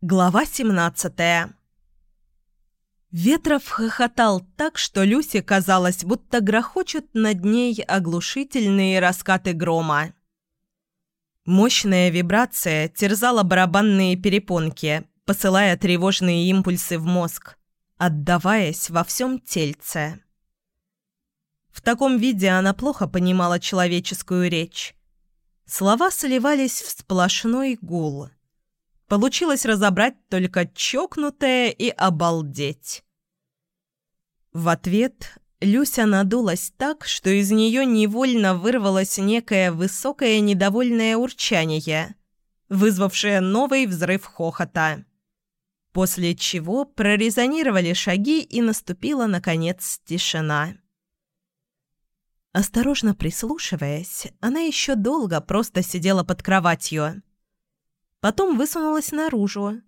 Глава 17 Ветров хохотал так, что Люсе казалось, будто грохочут над ней оглушительные раскаты грома. Мощная вибрация терзала барабанные перепонки, посылая тревожные импульсы в мозг, отдаваясь во всем тельце. В таком виде она плохо понимала человеческую речь. Слова сливались в сплошной гул – Получилось разобрать только чокнутое и обалдеть. В ответ Люся надулась так, что из нее невольно вырвалось некое высокое недовольное урчание, вызвавшее новый взрыв хохота. После чего прорезонировали шаги и наступила, наконец, тишина. Осторожно прислушиваясь, она еще долго просто сидела под кроватью. Потом высунулась наружу.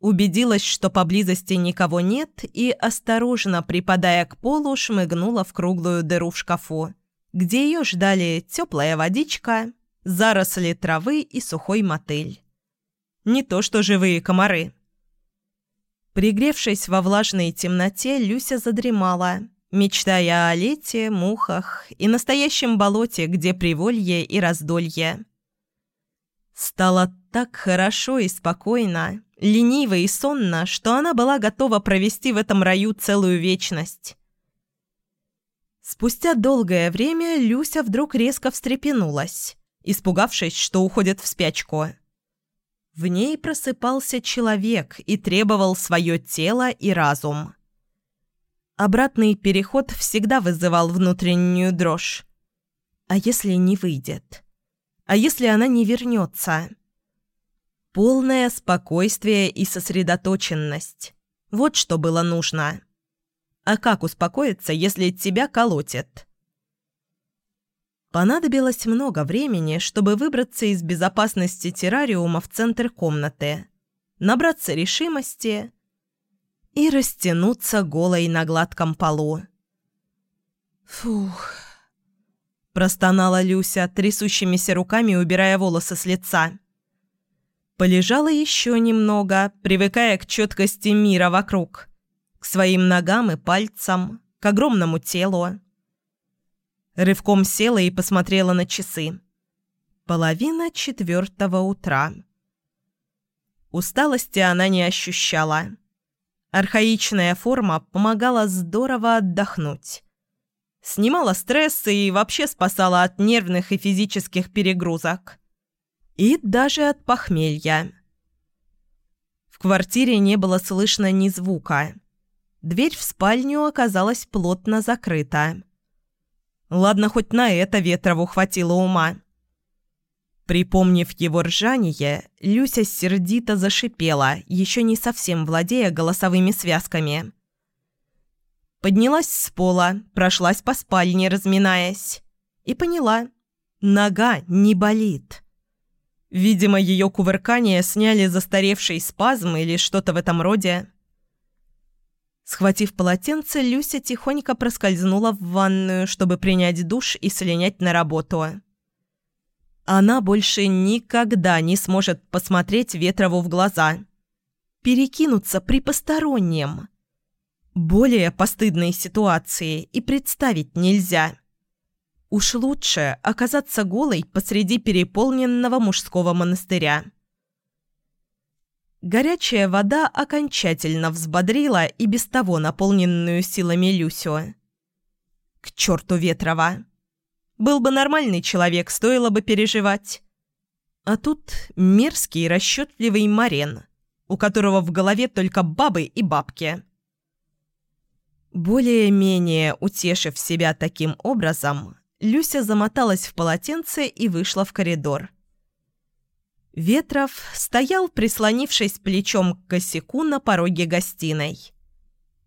Убедилась, что поблизости никого нет, и, осторожно припадая к полу, шмыгнула в круглую дыру в шкафу, где ее ждали теплая водичка, заросли травы и сухой мотыль. Не то что живые комары. Пригревшись во влажной темноте, Люся задремала, мечтая о лете, мухах и настоящем болоте, где приволье и раздолье. Стало так хорошо и спокойно, лениво и сонно, что она была готова провести в этом раю целую вечность. Спустя долгое время Люся вдруг резко встрепенулась, испугавшись, что уходит в спячку. В ней просыпался человек и требовал свое тело и разум. Обратный переход всегда вызывал внутреннюю дрожь. А если не выйдет? А если она не вернется? Полное спокойствие и сосредоточенность. Вот что было нужно. А как успокоиться, если тебя колотят? Понадобилось много времени, чтобы выбраться из безопасности террариума в центр комнаты, набраться решимости и растянуться голой на гладком полу. Фух. Простонала Люся, трясущимися руками убирая волосы с лица. Полежала еще немного, привыкая к четкости мира вокруг. К своим ногам и пальцам, к огромному телу. Рывком села и посмотрела на часы. Половина четвертого утра. Усталости она не ощущала. Архаичная форма помогала здорово отдохнуть снимала стрессы и вообще спасала от нервных и физических перегрузок. И даже от похмелья. В квартире не было слышно ни звука. Дверь в спальню оказалась плотно закрыта. Ладно, хоть на это Ветрову хватило ума. Припомнив его ржание, Люся сердито зашипела, еще не совсем владея голосовыми связками. Поднялась с пола, прошлась по спальне, разминаясь. И поняла. Нога не болит. Видимо, ее кувыркание сняли застаревший спазм или что-то в этом роде. Схватив полотенце, Люся тихонько проскользнула в ванную, чтобы принять душ и слинять на работу. Она больше никогда не сможет посмотреть Ветрову в глаза. Перекинуться при постороннем. Более постыдной ситуации и представить нельзя. Уж лучше оказаться голой посреди переполненного мужского монастыря. Горячая вода окончательно взбодрила и без того наполненную силами Люсю. К черту Ветрова! Был бы нормальный человек, стоило бы переживать. А тут мерзкий расчетливый Марен, у которого в голове только бабы и бабки. Более-менее утешив себя таким образом, Люся замоталась в полотенце и вышла в коридор. Ветров стоял, прислонившись плечом к косяку на пороге гостиной.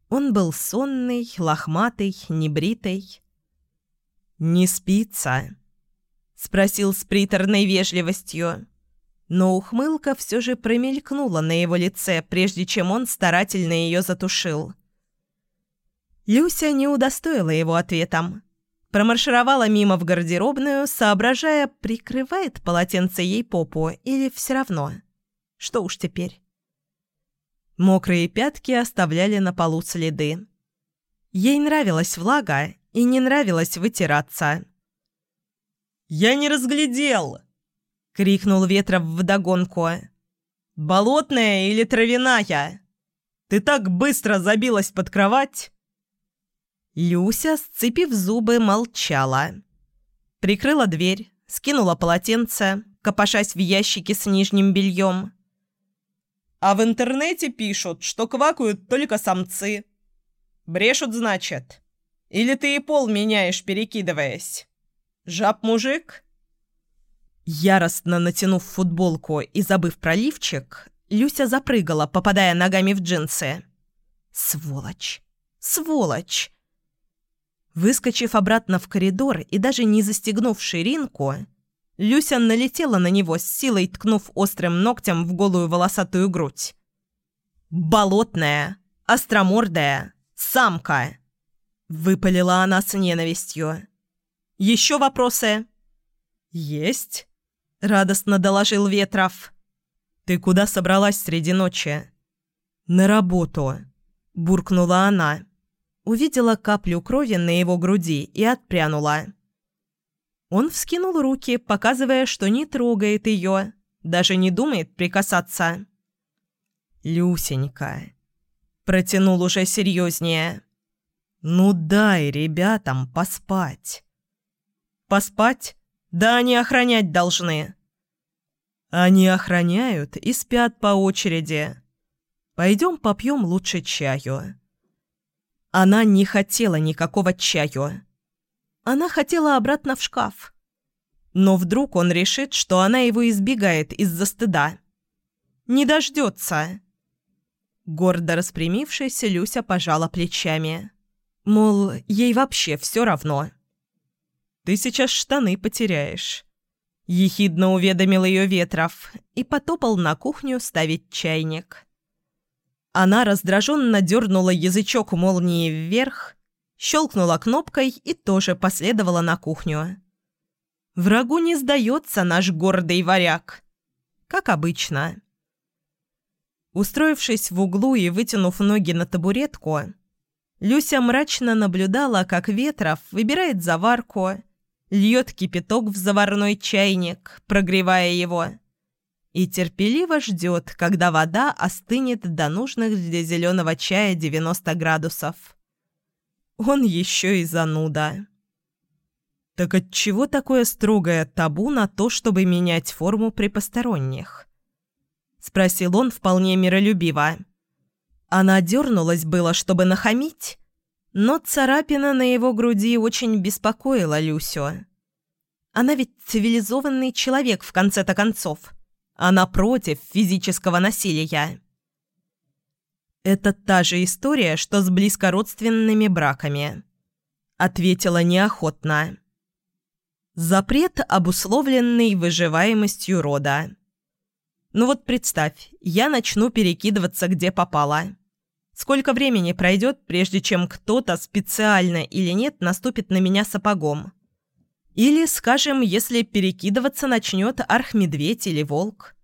Он был сонный, лохматый, небритый. «Не спится?» — спросил с приторной вежливостью. Но ухмылка все же промелькнула на его лице, прежде чем он старательно ее затушил. Люся не удостоила его ответом. Промаршировала мимо в гардеробную, соображая, прикрывает полотенце ей попу или все равно. Что уж теперь. Мокрые пятки оставляли на полу следы. Ей нравилась влага и не нравилось вытираться. «Я не разглядел!» — крикнул Ветров вдогонку. «Болотная или травяная? Ты так быстро забилась под кровать!» Люся, сцепив зубы, молчала. Прикрыла дверь, скинула полотенце, копошась в ящике с нижним бельем. «А в интернете пишут, что квакают только самцы. Брешут, значит? Или ты и пол меняешь, перекидываясь? Жаб-мужик?» Яростно натянув футболку и забыв про лифчик, Люся запрыгала, попадая ногами в джинсы. «Сволочь! Сволочь!» Выскочив обратно в коридор и даже не застегнув ширинку, Люся налетела на него с силой, ткнув острым ногтем в голую волосатую грудь. «Болотная! Остромордая! Самка!» Выпалила она с ненавистью. «Еще вопросы?» «Есть», — радостно доложил Ветров. «Ты куда собралась среди ночи?» «На работу», — буркнула она. Увидела каплю крови на его груди и отпрянула. Он вскинул руки, показывая, что не трогает ее, даже не думает прикасаться. «Люсенька», — протянул уже серьезнее, — «ну дай ребятам поспать». «Поспать? Да они охранять должны». «Они охраняют и спят по очереди. Пойдем попьем лучше чаю». Она не хотела никакого чаю. Она хотела обратно в шкаф. Но вдруг он решит, что она его избегает из-за стыда. Не дождется. Гордо распрямившись, Люся пожала плечами. Мол, ей вообще все равно. «Ты сейчас штаны потеряешь», — ехидно уведомил ее Ветров и потопал на кухню ставить чайник. Она раздраженно дернула язычок молнии вверх, щелкнула кнопкой и тоже последовала на кухню. Врагу не сдается наш гордый варяг. Как обычно. Устроившись в углу и вытянув ноги на табуретку, Люся мрачно наблюдала, как Ветров выбирает заварку, льет кипяток в заварной чайник, прогревая его – и терпеливо ждет, когда вода остынет до нужных для зеленого чая 90 градусов. Он еще и зануда. Так отчего такое строгое табу на то, чтобы менять форму при посторонних? Спросил он вполне миролюбиво. Она дернулась было, чтобы нахамить, но царапина на его груди очень беспокоила Люсю. Она ведь цивилизованный человек в конце-то концов она против физического насилия. «Это та же история, что с близкородственными браками», — ответила неохотно. «Запрет, обусловленный выживаемостью рода. Ну вот представь, я начну перекидываться где попало. Сколько времени пройдет, прежде чем кто-то специально или нет наступит на меня сапогом?» Или, скажем, если перекидываться начнет архмедведь или волк.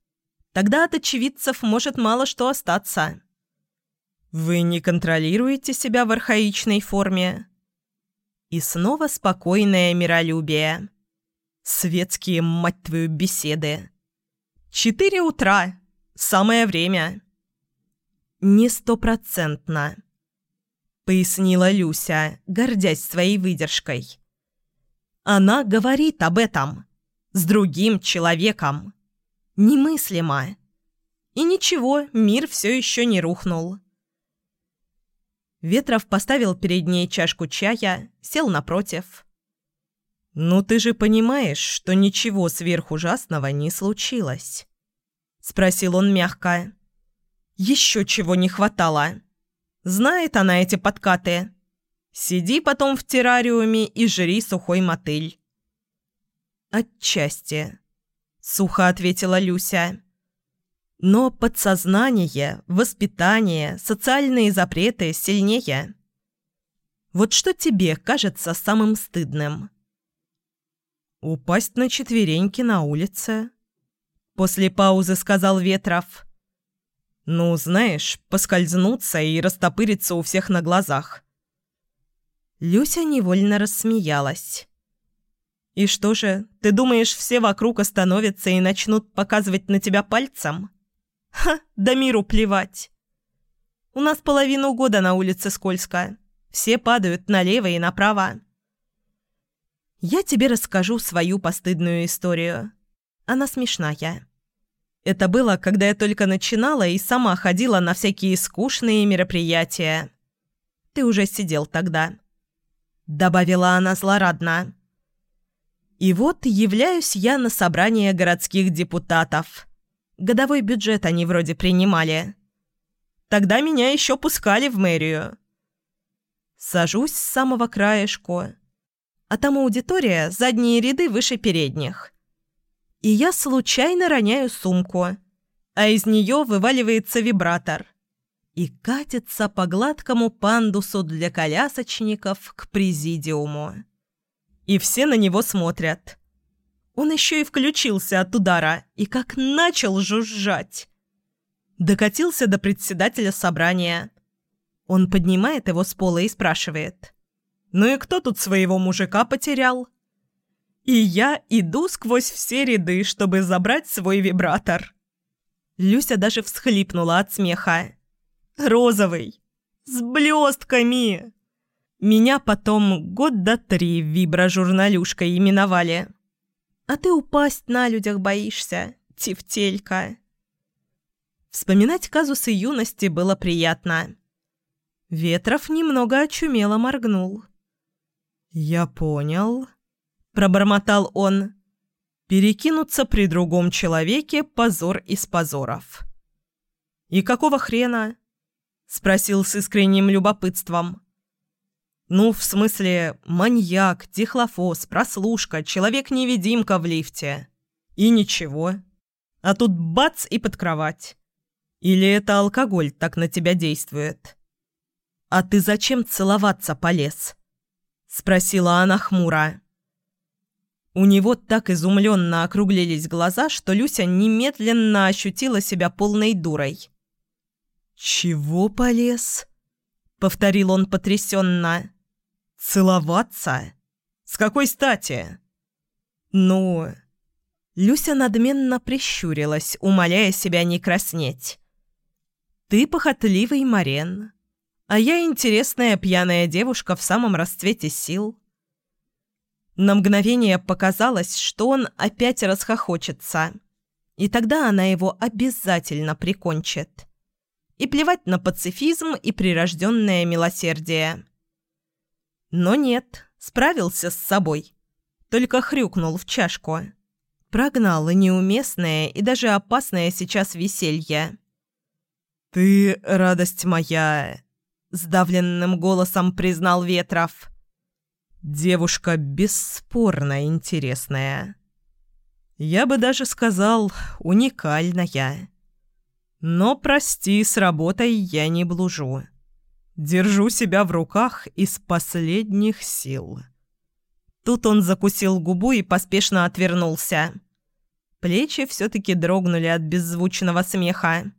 Тогда от очевидцев может мало что остаться. Вы не контролируете себя в архаичной форме. И снова спокойное миролюбие. Светские, мать твою, беседы. Четыре утра. Самое время. Не стопроцентно. Пояснила Люся, гордясь своей выдержкой. Она говорит об этом. С другим человеком. Немыслимо. И ничего, мир все еще не рухнул. Ветров поставил перед ней чашку чая, сел напротив. «Ну ты же понимаешь, что ничего сверхужасного не случилось?» Спросил он мягко. «Еще чего не хватало. Знает она эти подкаты. Сиди потом в террариуме и жри сухой мотыль». «Отчасти», — сухо ответила Люся. «Но подсознание, воспитание, социальные запреты сильнее. Вот что тебе кажется самым стыдным?» «Упасть на четвереньки на улице», — после паузы сказал Ветров. Ну, знаешь, поскользнуться и растопыриться у всех на глазах. Люся невольно рассмеялась. «И что же, ты думаешь, все вокруг остановятся и начнут показывать на тебя пальцем? Ха, да миру плевать. У нас половину года на улице скользко. Все падают налево и направо. Я тебе расскажу свою постыдную историю. Она смешная. Это было, когда я только начинала и сама ходила на всякие скучные мероприятия. Ты уже сидел тогда. Добавила она злорадно. И вот являюсь я на собрание городских депутатов. Годовой бюджет они вроде принимали. Тогда меня еще пускали в мэрию. Сажусь с самого краешку. А там аудитория, задние ряды выше передних. И я случайно роняю сумку, а из нее вываливается вибратор. И катится по гладкому пандусу для колясочников к президиуму и все на него смотрят. Он еще и включился от удара и как начал жужжать. Докатился до председателя собрания. Он поднимает его с пола и спрашивает. «Ну и кто тут своего мужика потерял?» И я иду сквозь все ряды, чтобы забрать свой вибратор. Люся даже всхлипнула от смеха. «Розовый! С блестками!» Меня потом год до три виброжурналюшкой именовали. А ты упасть на людях боишься, тефтелька. Вспоминать казусы юности было приятно. Ветров немного очумело моргнул. «Я понял», — пробормотал он. «Перекинуться при другом человеке — позор из позоров». «И какого хрена?» — спросил с искренним любопытством. Ну, в смысле, маньяк, дихлофос, прослушка, человек-невидимка в лифте. И ничего. А тут бац и под кровать. Или это алкоголь так на тебя действует? «А ты зачем целоваться полез?» — спросила она хмуро. У него так изумленно округлились глаза, что Люся немедленно ощутила себя полной дурой. «Чего полез?» — повторил он потрясенно. «Целоваться? С какой стати?» «Ну...» Люся надменно прищурилась, умоляя себя не краснеть. «Ты похотливый Марен, а я интересная пьяная девушка в самом расцвете сил». На мгновение показалось, что он опять расхохочется, и тогда она его обязательно прикончит. И плевать на пацифизм и прирожденное милосердие. Но нет, справился с собой. Только хрюкнул в чашку. Прогнал неуместное и даже опасное сейчас веселье. «Ты, радость моя!» — сдавленным голосом признал Ветров. «Девушка бесспорно интересная. Я бы даже сказал, уникальная. Но, прости, с работой я не блужу». Держу себя в руках из последних сил. Тут он закусил губу и поспешно отвернулся. Плечи все-таки дрогнули от беззвучного смеха.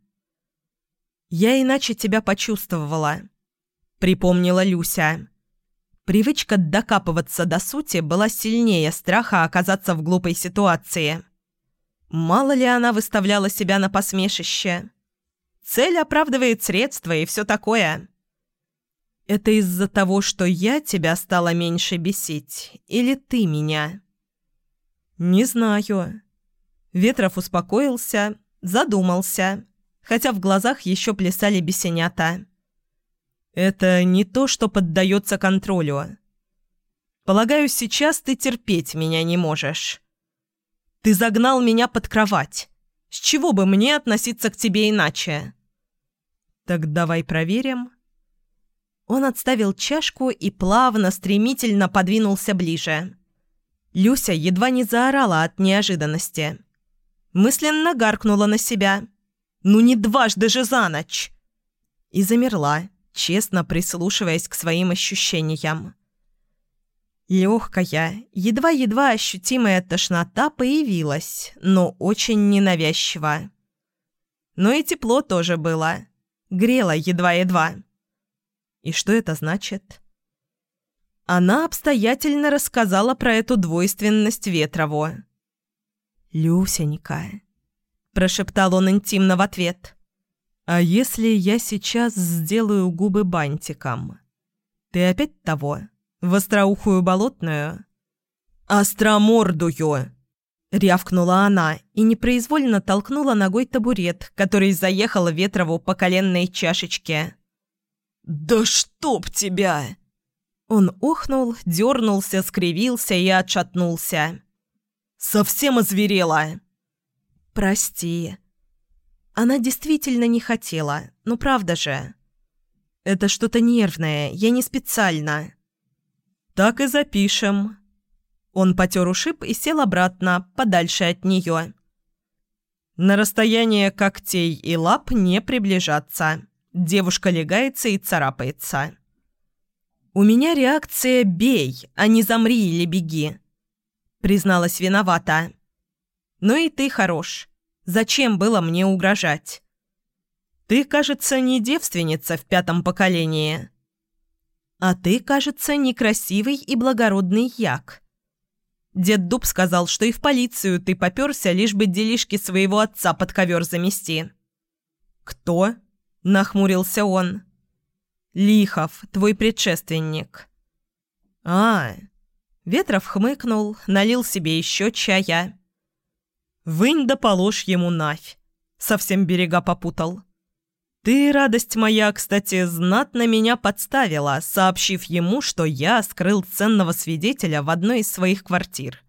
«Я иначе тебя почувствовала», — припомнила Люся. Привычка докапываться до сути была сильнее страха оказаться в глупой ситуации. Мало ли она выставляла себя на посмешище. Цель оправдывает средства и все такое. Это из-за того, что я тебя стала меньше бесить, или ты меня?» «Не знаю». Ветров успокоился, задумался, хотя в глазах еще плясали бесенята. «Это не то, что поддается контролю. Полагаю, сейчас ты терпеть меня не можешь. Ты загнал меня под кровать. С чего бы мне относиться к тебе иначе?» «Так давай проверим». Он отставил чашку и плавно, стремительно подвинулся ближе. Люся едва не заорала от неожиданности. Мысленно гаркнула на себя. «Ну не дважды же за ночь!» И замерла, честно прислушиваясь к своим ощущениям. Легкая, едва-едва ощутимая тошнота появилась, но очень ненавязчиво. Но и тепло тоже было. Грело едва-едва. И что это значит? Она обстоятельно рассказала про эту двойственность Ветрову. «Люсенька», – прошептал он интимно в ответ, – «а если я сейчас сделаю губы бантиком? Ты опять того, в остроухую болотную?» «Остромордую!» – рявкнула она и непроизвольно толкнула ногой табурет, который заехал Ветрову по коленной чашечке. «Да чтоб тебя!» Он охнул, дернулся, скривился и отшатнулся. «Совсем озверела!» «Прости». Она действительно не хотела, ну правда же. «Это что-то нервное, я не специально». «Так и запишем». Он потер ушиб и сел обратно, подальше от нее. На расстояние когтей и лап не приближаться. Девушка легается и царапается. «У меня реакция «бей», а не «замри» или «беги», — призналась виновата. «Ну и ты хорош. Зачем было мне угрожать?» «Ты, кажется, не девственница в пятом поколении». «А ты, кажется, некрасивый и благородный як». Дед Дуб сказал, что и в полицию ты попёрся, лишь бы делишки своего отца под ковер замести. «Кто?» – нахмурился он. Лихов, твой предшественник». «А...» Ветров хмыкнул, налил себе еще чая. «Вынь да положь ему навь. Совсем берега попутал. Ты, радость моя, кстати, знатно меня подставила, сообщив ему, что я скрыл ценного свидетеля в одной из своих квартир.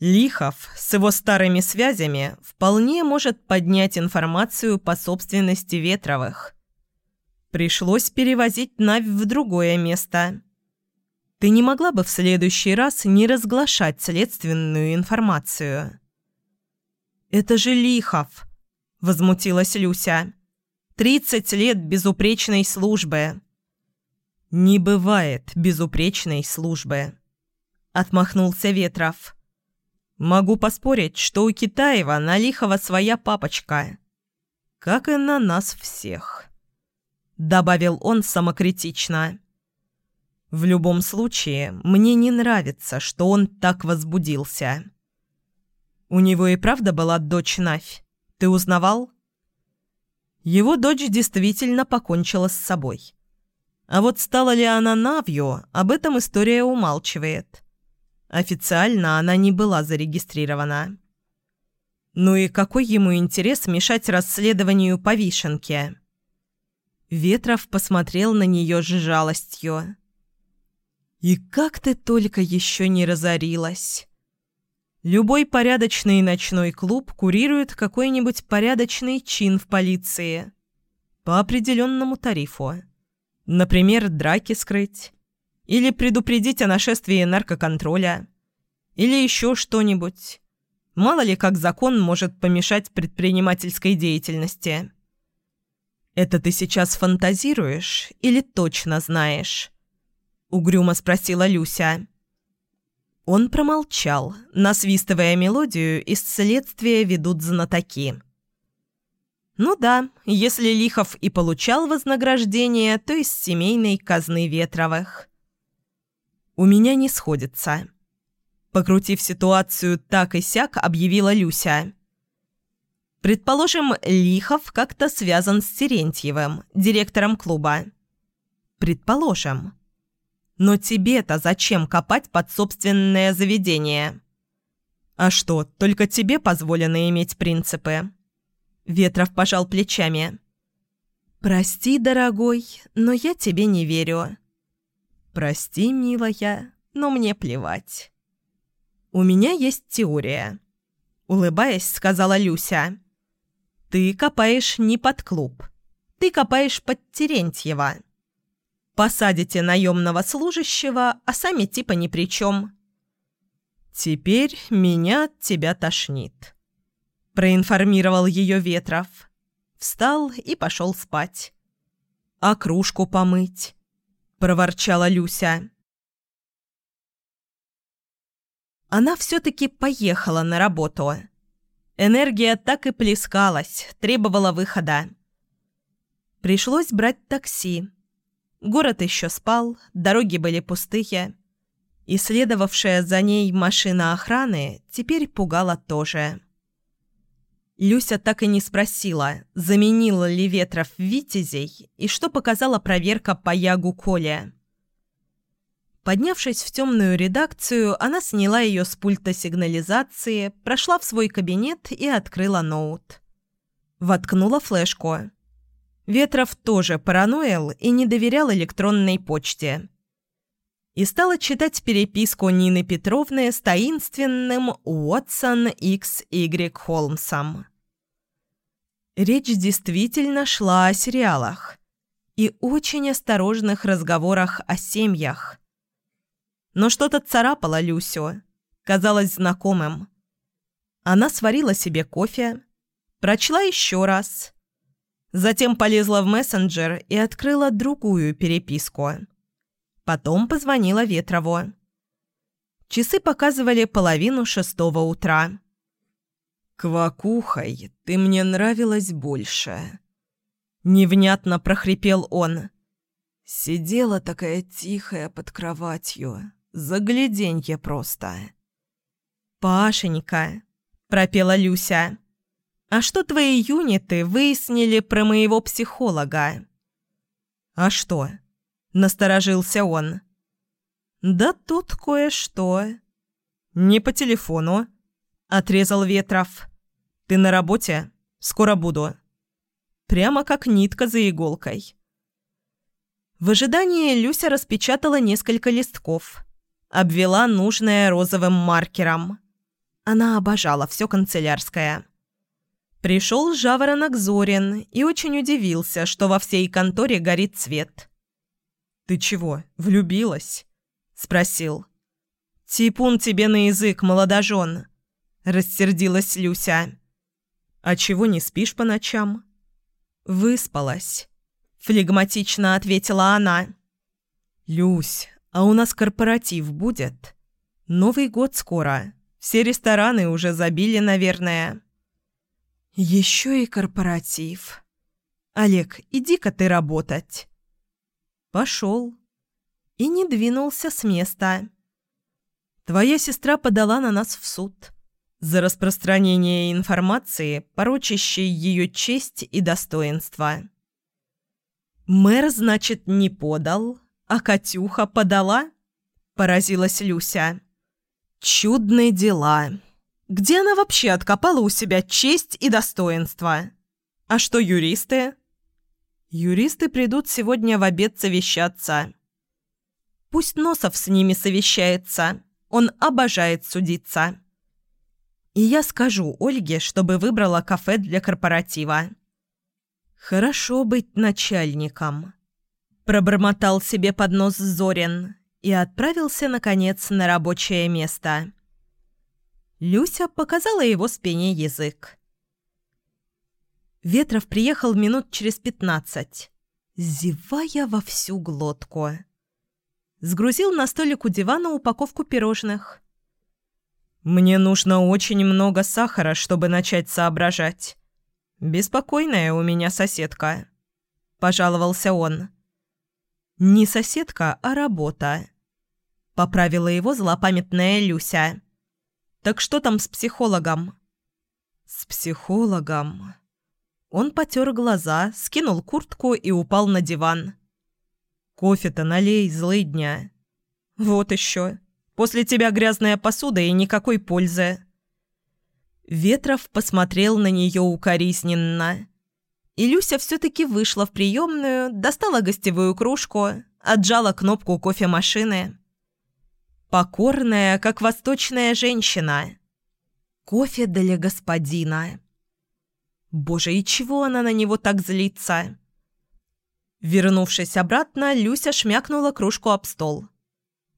Лихов с его старыми связями вполне может поднять информацию по собственности Ветровых. Пришлось перевозить Навь в другое место. Ты не могла бы в следующий раз не разглашать следственную информацию?» «Это же Лихов!» – возмутилась Люся. «Тридцать лет безупречной службы!» «Не бывает безупречной службы!» – отмахнулся Ветров. «Могу поспорить, что у Китаева на Лихова своя папочка. Как и на нас всех» добавил он самокритично. В любом случае, мне не нравится, что он так возбудился. У него и правда была дочь Навь. Ты узнавал? Его дочь действительно покончила с собой. А вот стала ли она Навью, об этом история умалчивает. Официально она не была зарегистрирована. Ну и какой ему интерес мешать расследованию по вишенке? Ветров посмотрел на нее с жалостью. «И как ты только еще не разорилась!» Любой порядочный ночной клуб курирует какой-нибудь порядочный чин в полиции. По определенному тарифу. Например, драки скрыть. Или предупредить о нашествии наркоконтроля. Или еще что-нибудь. Мало ли как закон может помешать предпринимательской деятельности. «Это ты сейчас фантазируешь или точно знаешь?» — угрюмо спросила Люся. Он промолчал, насвистывая мелодию «Из следствия ведут знатоки». Ну да, если Лихов и получал вознаграждение, то из семейной казны Ветровых. «У меня не сходится». Покрутив ситуацию так и сяк, объявила Люся. Предположим, Лихов как-то связан с Терентьевым, директором клуба. Предположим. Но тебе-то зачем копать под собственное заведение? А что, только тебе позволено иметь принципы? Ветров пожал плечами. «Прости, дорогой, но я тебе не верю». «Прости, милая, но мне плевать». «У меня есть теория», — улыбаясь, сказала Люся. Ты копаешь не под клуб. Ты копаешь под Терентьева. Посадите наемного служащего, а сами типа ни при чем. Теперь меня от тебя тошнит. Проинформировал ее Ветров. Встал и пошел спать. А кружку помыть? Проворчала Люся. Она все-таки поехала на работу. Энергия так и плескалась, требовала выхода. Пришлось брать такси. Город еще спал, дороги были пустые. И следовавшая за ней машина охраны теперь пугала тоже. Люся так и не спросила, заменила ли Ветров Витязей и что показала проверка по Ягу Коле. Поднявшись в темную редакцию, она сняла ее с пульта сигнализации, прошла в свой кабинет и открыла ноут. Воткнула флешку. Ветров тоже параноил и не доверял электронной почте. И стала читать переписку Нины Петровны с таинственным Уотсон X Y Холмсом. Речь действительно шла о сериалах и очень осторожных разговорах о семьях. Но что-то царапало Люсю, казалось знакомым. Она сварила себе кофе, прочла еще раз. Затем полезла в мессенджер и открыла другую переписку. Потом позвонила Ветрову. Часы показывали половину шестого утра. «Квакухой ты мне нравилась больше», — невнятно прохрипел он. «Сидела такая тихая под кроватью, Загляденье просто. «Пашенька», — пропела Люся, — «а что твои юниты выяснили про моего психолога?» «А что?» — насторожился он. «Да тут кое-что». «Не по телефону», — отрезал Ветров. «Ты на работе? Скоро буду». Прямо как нитка за иголкой. В ожидании Люся распечатала несколько листков обвела нужное розовым маркером. Она обожала все канцелярское. Пришел жаворонок Зорин и очень удивился, что во всей конторе горит свет. «Ты чего, влюбилась?» – спросил. «Типун тебе на язык, молодожен!» – рассердилась Люся. «А чего не спишь по ночам?» «Выспалась», – флегматично ответила она. «Люсь, а у нас корпоратив будет. Новый год скоро. Все рестораны уже забили, наверное. Еще и корпоратив. Олег, иди-ка ты работать. Пошел. И не двинулся с места. Твоя сестра подала на нас в суд за распространение информации, порочащей ее честь и достоинство. Мэр, значит, не подал, «А Катюха подала?» – поразилась Люся. «Чудные дела. Где она вообще откопала у себя честь и достоинство? А что юристы?» «Юристы придут сегодня в обед совещаться». «Пусть Носов с ними совещается. Он обожает судиться». «И я скажу Ольге, чтобы выбрала кафе для корпоратива». «Хорошо быть начальником» пробормотал себе под нос Зорин и отправился, наконец, на рабочее место. Люся показала его спине язык. Ветров приехал минут через пятнадцать, зевая во всю глотку. Сгрузил на столик у дивана упаковку пирожных. «Мне нужно очень много сахара, чтобы начать соображать. Беспокойная у меня соседка», – пожаловался он. «Не соседка, а работа», — поправила его злопамятная Люся. «Так что там с психологом?» «С психологом...» Он потер глаза, скинул куртку и упал на диван. «Кофе-то налей, злыдня». «Вот еще. После тебя грязная посуда и никакой пользы». Ветров посмотрел на нее укоризненно. И Люся все-таки вышла в приемную, достала гостевую кружку, отжала кнопку кофемашины. Покорная, как восточная женщина. Кофе для господина. Боже, и чего она на него так злится? Вернувшись обратно, Люся шмякнула кружку об стол.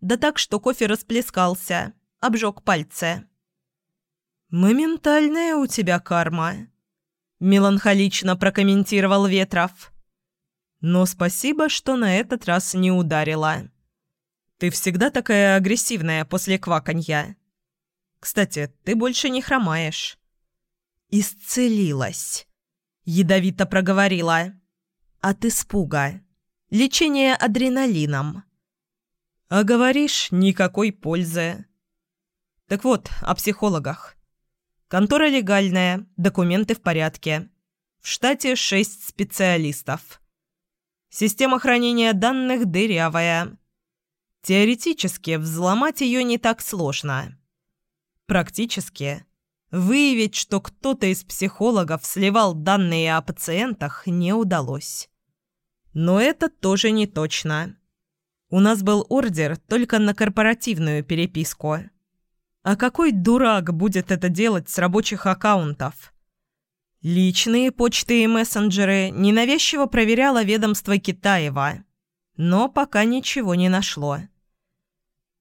Да так, что кофе расплескался, обжег пальцы. «Моментальная у тебя карма», меланхолично прокомментировал Ветров. Но спасибо, что на этот раз не ударила. Ты всегда такая агрессивная после кваканья. Кстати, ты больше не хромаешь. Исцелилась. Ядовито проговорила. От испуга. Лечение адреналином. А говоришь, никакой пользы. Так вот, о психологах. Контора легальная, документы в порядке. В штате шесть специалистов. Система хранения данных дырявая. Теоретически взломать ее не так сложно. Практически выявить, что кто-то из психологов сливал данные о пациентах, не удалось. Но это тоже не точно. У нас был ордер только на корпоративную переписку. А какой дурак будет это делать с рабочих аккаунтов? Личные почты и мессенджеры ненавязчиво проверяло ведомство Китаева, но пока ничего не нашло.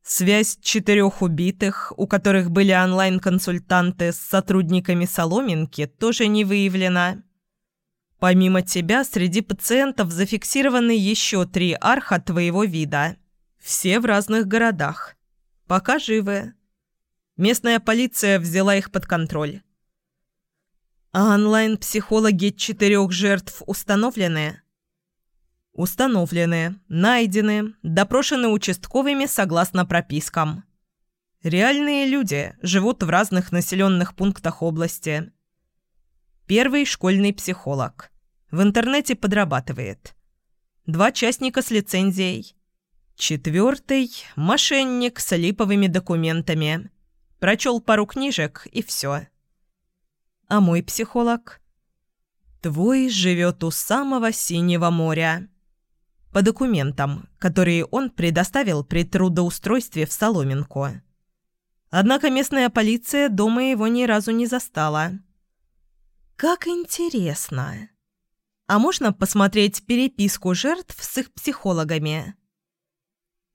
Связь четырех убитых, у которых были онлайн-консультанты с сотрудниками Соломинки, тоже не выявлена. Помимо тебя, среди пациентов зафиксированы еще три арха твоего вида. Все в разных городах. Пока живы. Местная полиция взяла их под контроль. А онлайн-психологи четырех жертв установлены? Установлены, найдены, допрошены участковыми согласно пропискам. Реальные люди живут в разных населенных пунктах области. Первый – школьный психолог. В интернете подрабатывает. Два частника с лицензией. Четвертый – мошенник с липовыми документами. Прочел пару книжек и все. А мой психолог? Твой живет у самого Синего моря. По документам, которые он предоставил при трудоустройстве в Соломинку. Однако местная полиция дома его ни разу не застала. Как интересно. А можно посмотреть переписку жертв с их психологами?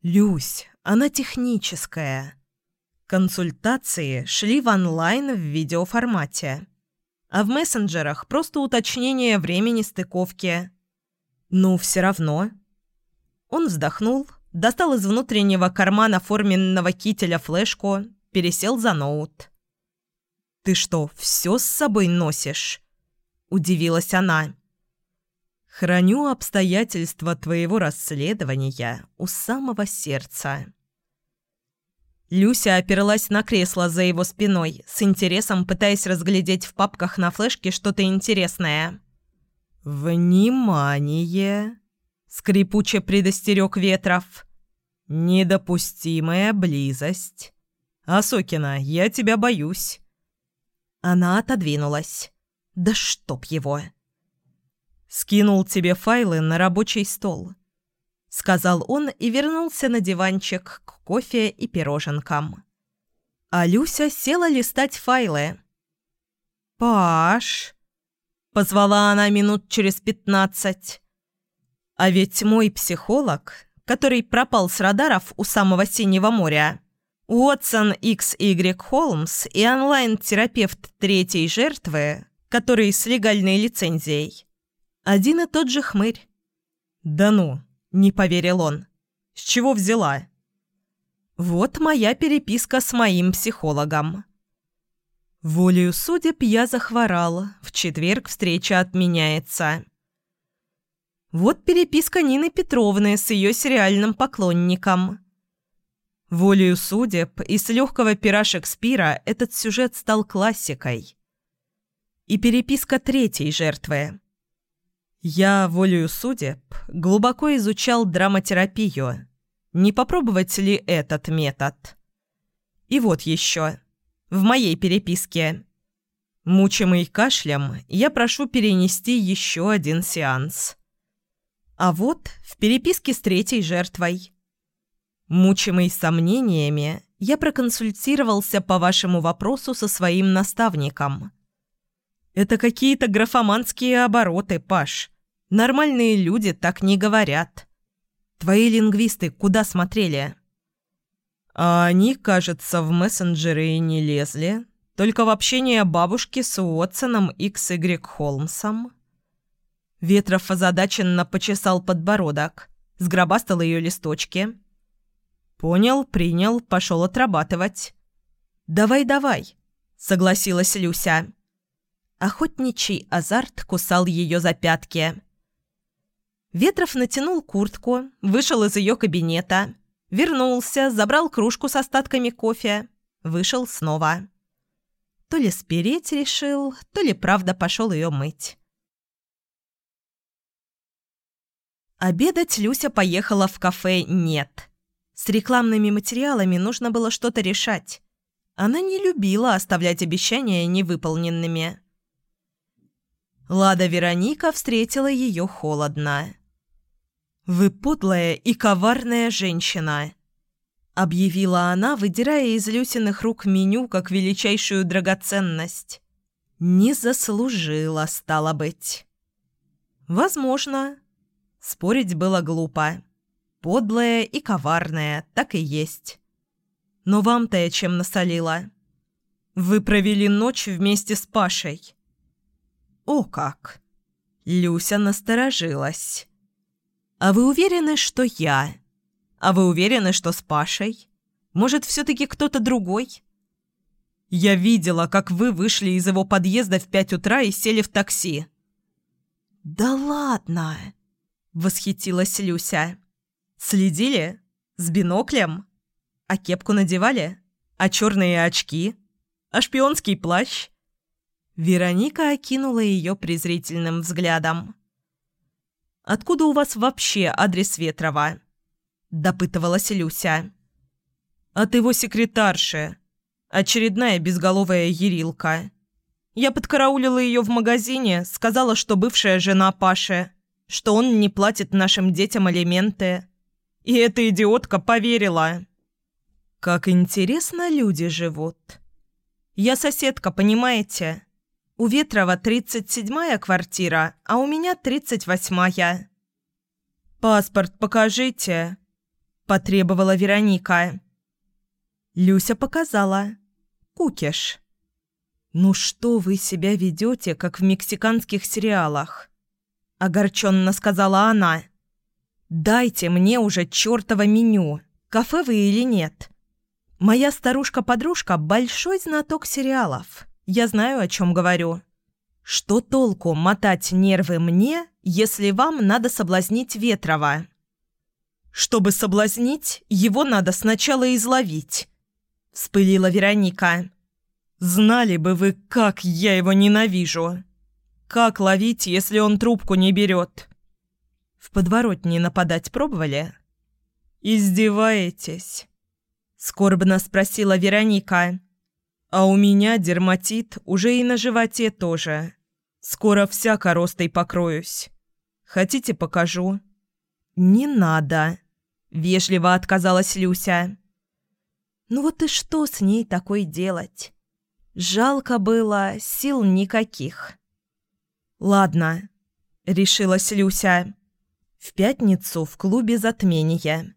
Люсь, она техническая. Консультации шли в онлайн в видеоформате а в мессенджерах просто уточнение времени стыковки. Ну, все равно. Он вздохнул, достал из внутреннего кармана форменного кителя флешку, пересел за ноут. «Ты что, все с собой носишь?» – удивилась она. «Храню обстоятельства твоего расследования у самого сердца». Люся оперлась на кресло за его спиной, с интересом пытаясь разглядеть в папках на флешке что-то интересное. «Внимание!» — скрипуче предостерег Ветров. «Недопустимая близость. Асокина, я тебя боюсь». Она отодвинулась. «Да чтоб его!» Скинул тебе файлы на рабочий стол сказал он и вернулся на диванчик к кофе и пироженкам. А Люся села листать файлы. «Паш!» – позвала она минут через пятнадцать. «А ведь мой психолог, который пропал с радаров у самого Синего моря, Уотсон Икс Y Холмс и онлайн-терапевт третьей жертвы, который с легальной лицензией, один и тот же хмырь». «Да ну!» Не поверил он. «С чего взяла?» «Вот моя переписка с моим психологом». Волею судеб я захворал. В четверг встреча отменяется. Вот переписка Нины Петровны с ее сериальным поклонником. Волею судеб и с легкого пера Шекспира этот сюжет стал классикой. И переписка третьей жертвы. Я, волею судеб, глубоко изучал драматерапию. Не попробовать ли этот метод? И вот еще. В моей переписке. Мучимый кашлем, я прошу перенести еще один сеанс. А вот в переписке с третьей жертвой. Мучимый сомнениями, я проконсультировался по вашему вопросу со своим наставником. Это какие-то графоманские обороты, Паш. Нормальные люди так не говорят. Твои лингвисты куда смотрели? А они, кажется, в мессенджеры и не лезли. Только в общение бабушки с Уотсоном XY Холмсом. Ветров озадаченно почесал подбородок, сгробастал ее листочки. «Понял, принял, пошел отрабатывать». «Давай, давай», — согласилась Люся. Охотничий азарт кусал ее за пятки. Ветров натянул куртку, вышел из ее кабинета, вернулся, забрал кружку с остатками кофе, вышел снова. То ли спереть решил, то ли правда пошел ее мыть. Обедать Люся поехала в кафе «Нет». С рекламными материалами нужно было что-то решать. Она не любила оставлять обещания невыполненными. Лада Вероника встретила ее холодно. «Вы подлая и коварная женщина», — объявила она, выдирая из Люсиных рук меню как величайшую драгоценность. «Не заслужила, стало быть». «Возможно», Спорить было глупо. Подлая и коварная, так и есть. Но вам-то я чем насолила? Вы провели ночь вместе с Пашей. О как! Люся насторожилась. А вы уверены, что я? А вы уверены, что с Пашей? Может, все-таки кто-то другой? Я видела, как вы вышли из его подъезда в пять утра и сели в такси. Да ладно! Восхитилась Люся. «Следили? С биноклем? А кепку надевали? А черные очки? А шпионский плащ?» Вероника окинула ее презрительным взглядом. «Откуда у вас вообще адрес Ветрова?» – допытывалась Люся. «От его секретарши. Очередная безголовая ерилка. Я подкараулила ее в магазине, сказала, что бывшая жена Паши что он не платит нашим детям алименты. И эта идиотка поверила. Как интересно люди живут. Я соседка, понимаете? У Ветрова 37-я квартира, а у меня 38-я. «Паспорт покажите», – потребовала Вероника. Люся показала. «Кукиш». «Ну что вы себя ведете, как в мексиканских сериалах?» – огорченно сказала она. «Дайте мне уже чертово меню, кафе вы или нет. Моя старушка-подружка – большой знаток сериалов. Я знаю, о чем говорю. Что толку мотать нервы мне, если вам надо соблазнить Ветрова?» «Чтобы соблазнить, его надо сначала изловить», – вспылила Вероника. «Знали бы вы, как я его ненавижу!» Как ловить, если он трубку не берет? В подворотне нападать пробовали? Издеваетесь? Скорбно спросила Вероника. А у меня дерматит уже и на животе тоже. Скоро вся коростой покроюсь. Хотите, покажу? Не надо. Вежливо отказалась Люся. Ну вот и что с ней такой делать? Жалко было, сил никаких. «Ладно», — решилась Люся. «В пятницу в клубе затмения.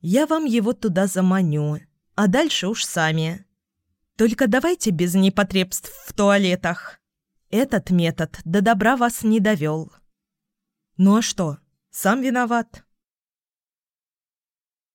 Я вам его туда заманю, а дальше уж сами. Только давайте без непотребств в туалетах. Этот метод до добра вас не довел». «Ну а что, сам виноват.